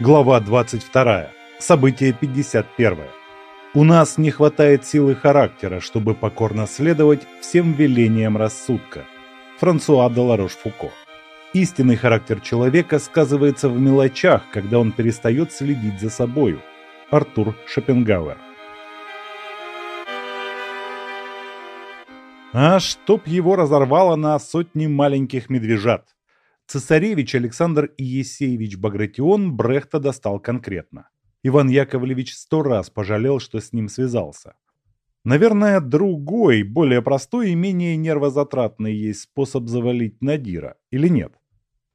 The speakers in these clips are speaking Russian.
Глава 22. Событие 51. У нас не хватает силы характера, чтобы покорно следовать всем велениям рассудка. Франсуа де Ларош-Фуко. Истинный характер человека сказывается в мелочах, когда он перестает следить за собою. Артур Шопенгауэр. А чтоб его разорвало на сотни маленьких медвежат. Цесаревич Александр Иесеевич Багратион Брехта достал конкретно. Иван Яковлевич сто раз пожалел, что с ним связался. Наверное, другой, более простой и менее нервозатратный есть способ завалить Надира, или нет?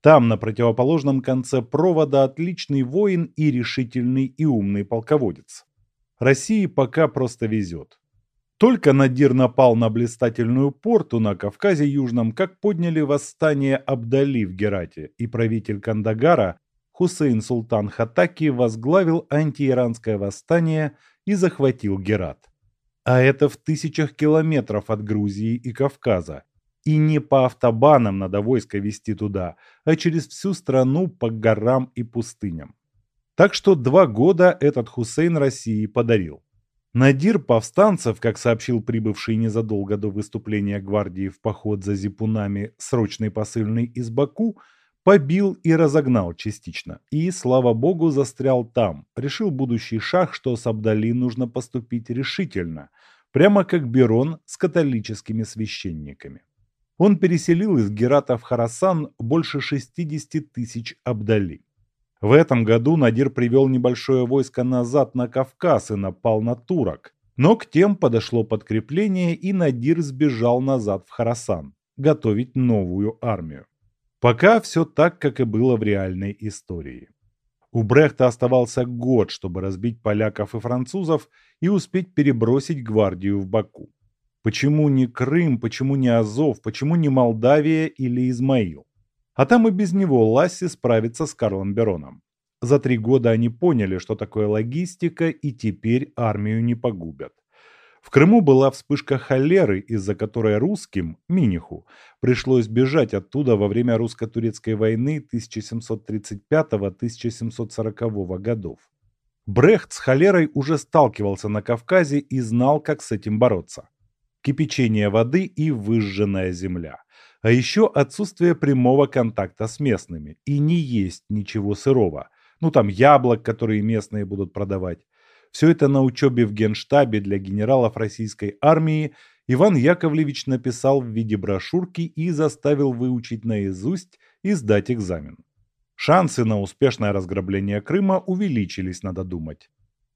Там, на противоположном конце провода, отличный воин и решительный и умный полководец. России пока просто везет. Только Надир напал на блистательную порту на Кавказе Южном, как подняли восстание Абдали в Герате, и правитель Кандагара Хусейн Султан Хатаки возглавил антииранское восстание и захватил Герат. А это в тысячах километров от Грузии и Кавказа. И не по автобанам надо войско вести туда, а через всю страну по горам и пустыням. Так что два года этот Хусейн России подарил. Надир повстанцев, как сообщил прибывший незадолго до выступления гвардии в поход за зипунами срочный посыльный из Баку, побил и разогнал частично. И, слава богу, застрял там. Решил будущий шах, что с Абдали нужно поступить решительно, прямо как Берон с католическими священниками. Он переселил из Герата в Харасан больше 60 тысяч Абдали. В этом году Надир привел небольшое войско назад на Кавказ и напал на турок. Но к тем подошло подкрепление, и Надир сбежал назад в Харасан, готовить новую армию. Пока все так, как и было в реальной истории. У Брехта оставался год, чтобы разбить поляков и французов и успеть перебросить гвардию в Баку. Почему не Крым, почему не Азов, почему не Молдавия или Измаил? А там и без него Ласси справится с Карлом Бероном. За три года они поняли, что такое логистика, и теперь армию не погубят. В Крыму была вспышка холеры, из-за которой русским, Миниху, пришлось бежать оттуда во время русско-турецкой войны 1735-1740 годов. Брехт с холерой уже сталкивался на Кавказе и знал, как с этим бороться. Кипячение воды и выжженная земля а еще отсутствие прямого контакта с местными и не есть ничего сырого. Ну там яблок, которые местные будут продавать. Все это на учебе в генштабе для генералов российской армии Иван Яковлевич написал в виде брошюрки и заставил выучить наизусть и сдать экзамен. Шансы на успешное разграбление Крыма увеличились, надо думать.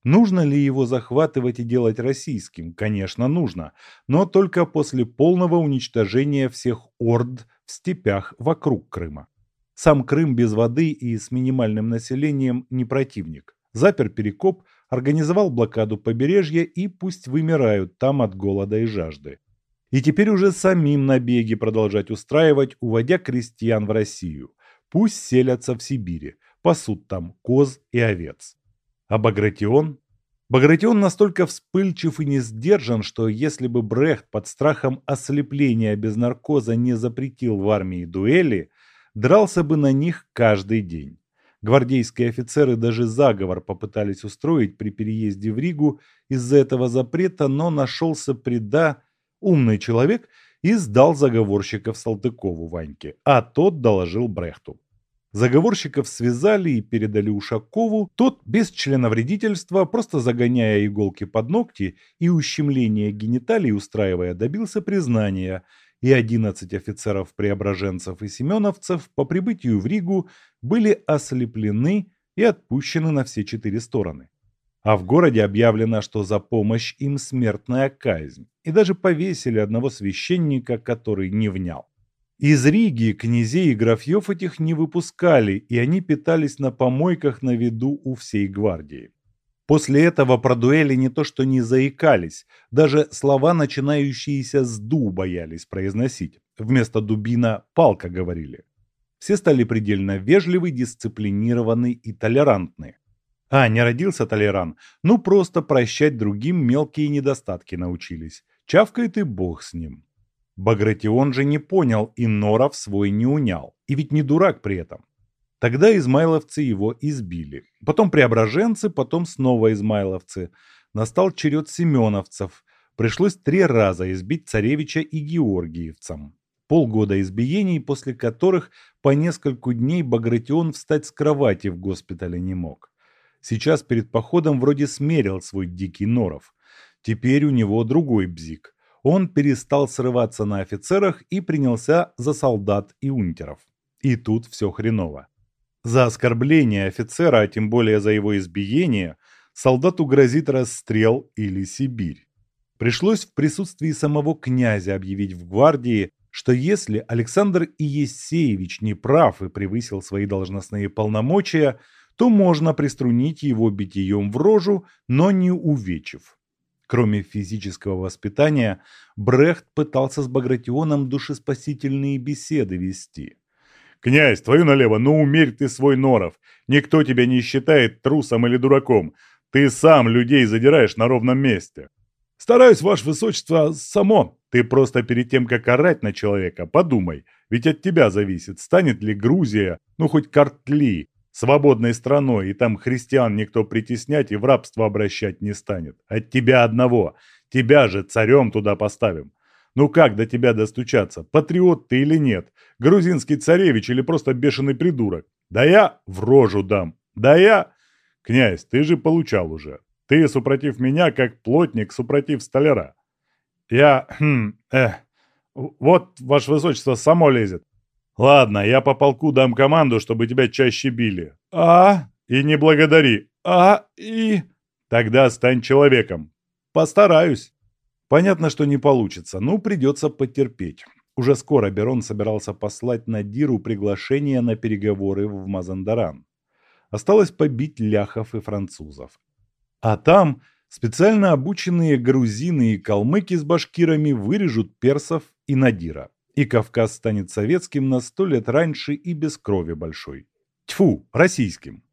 Нужно ли его захватывать и делать российским? Конечно, нужно, но только после полного уничтожения всех орд в степях вокруг Крыма. Сам Крым без воды и с минимальным населением не противник. Запер Перекоп, организовал блокаду побережья и пусть вымирают там от голода и жажды. И теперь уже самим набеги продолжать устраивать, уводя крестьян в Россию. Пусть селятся в Сибири, пасут там коз и овец. А Багратион? Багратион настолько вспыльчив и не сдержан, что если бы Брехт под страхом ослепления без наркоза не запретил в армии дуэли, дрался бы на них каждый день. Гвардейские офицеры даже заговор попытались устроить при переезде в Ригу из-за этого запрета, но нашелся преда умный человек и сдал заговорщиков Салтыкову Ваньке, а тот доложил Брехту. Заговорщиков связали и передали Ушакову, тот без членовредительства, просто загоняя иголки под ногти и ущемление гениталий устраивая, добился признания, и 11 офицеров-преображенцев и семеновцев по прибытию в Ригу были ослеплены и отпущены на все четыре стороны. А в городе объявлено, что за помощь им смертная казнь, и даже повесили одного священника, который не внял. Из Риги князей и графьев этих не выпускали, и они питались на помойках на виду у всей гвардии. После этого про дуэли не то что не заикались, даже слова, начинающиеся с «ду», боялись произносить. Вместо «дубина» «палка» говорили. Все стали предельно вежливы, дисциплинированы и толерантны. А, не родился толеран, ну просто прощать другим мелкие недостатки научились. Чавкает и бог с ним. Багратион же не понял и Норов свой не унял. И ведь не дурак при этом. Тогда измайловцы его избили. Потом преображенцы, потом снова измайловцы. Настал черед семеновцев. Пришлось три раза избить царевича и георгиевцам. Полгода избиений, после которых по нескольку дней Багратион встать с кровати в госпитале не мог. Сейчас перед походом вроде смерил свой дикий норов. Теперь у него другой бзик. Он перестал срываться на офицерах и принялся за солдат и унтеров. И тут все хреново. За оскорбление офицера, а тем более за его избиение, солдату грозит расстрел или Сибирь. Пришлось в присутствии самого князя объявить в гвардии, что если Александр Иесеевич не прав и превысил свои должностные полномочия, то можно приструнить его битием в рожу, но не увечив. Кроме физического воспитания, Брехт пытался с Багратионом душеспасительные беседы вести. «Князь, твою налево, ну умерь ты свой норов. Никто тебя не считает трусом или дураком. Ты сам людей задираешь на ровном месте. Стараюсь, ваше высочество, само. Ты просто перед тем, как орать на человека, подумай. Ведь от тебя зависит, станет ли Грузия, ну хоть Картли, свободной страной, и там христиан никто притеснять и в рабство обращать не станет. От тебя одного. Тебя же царем туда поставим. Ну как до тебя достучаться, патриот ты или нет? Грузинский царевич или просто бешеный придурок? Да я в рожу дам. Да я... Князь, ты же получал уже. Ты, супротив меня, как плотник, супротив столяра. Я, хм, э, вот, ваше высочество, само лезет. Ладно, я по полку дам команду, чтобы тебя чаще били. А, и не благодари. А, и... Тогда стань человеком. Постараюсь. Понятно, что не получится, но придется потерпеть. Уже скоро Берон собирался послать Надиру приглашение на переговоры в Мазандаран. Осталось побить ляхов и французов. А там специально обученные грузины и калмыки с башкирами вырежут персов и Надира. И Кавказ станет советским на сто лет раньше и без крови большой. Тьфу, российским.